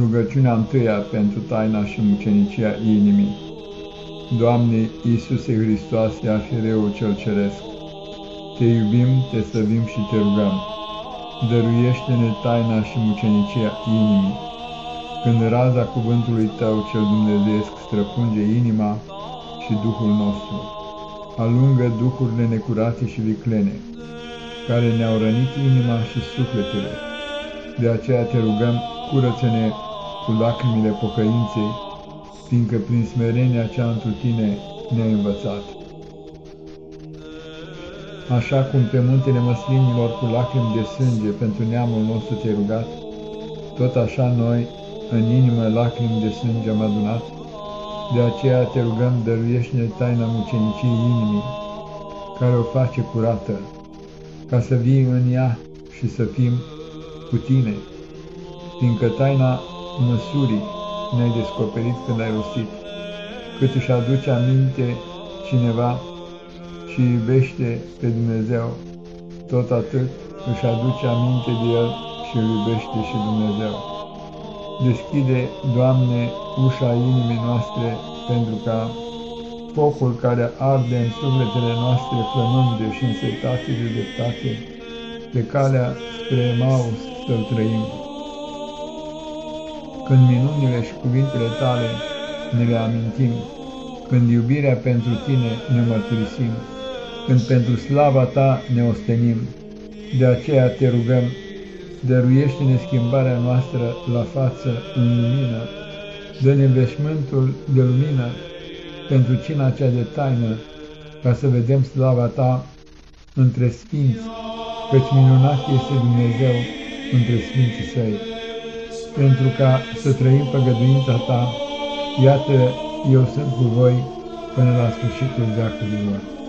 Rugăciunea întâia pentru taina și mucenicia inimii. Doamne Iisuse Hristoase, Afireu cel Ceresc, Te iubim, Te slăvim și Te rugăm. Dăruiește-ne taina și mucenicia inimii. Când raza cuvântului Tău cel dumnezeiesc străpunge inima și Duhul nostru, alungă duhurile necurate și viclene, care ne-au rănit inima și sufletele. De aceea te rugăm, curăță-ne cu lacrimile pocăinței, fiindcă prin smerenia cea întru tine ne-ai învățat. Așa cum pe muntele măslinilor cu lacrimi de sânge pentru neamul nostru te-ai rugat, tot așa noi în inimă lacrimi de sânge am adunat, de aceea te rugăm, dăruiește-ne taina mucenicii inimii, care o face curată, ca să vii în ea și să fim cu tine, fiindcă taina măsurii ne-ai descoperit când ai rostit, cât își aduce aminte cineva și iubește pe Dumnezeu, tot atât își aduce aminte de El și îl iubește și Dumnezeu. Deschide, Doamne, ușa inimii noastre pentru ca focul care arde în sufletele noastre flămânde și însetate de dreptate, pe calea spre Maus să-L trăim când minunile și cuvintele tale ne le amintim, când iubirea pentru tine ne mărturisim, când pentru slava ta ne ostenim. De aceea te rugăm, dăruiește-ne schimbarea noastră la față în lumină, dă-ne veșmântul de lumină pentru cina cea de taină, ca să vedem slava ta între sfinți, căci minunat este Dumnezeu între sfinții săi pentru ca să trăim păgăduința ta, iată, eu sunt cu voi până la sfârșitul veacului lor.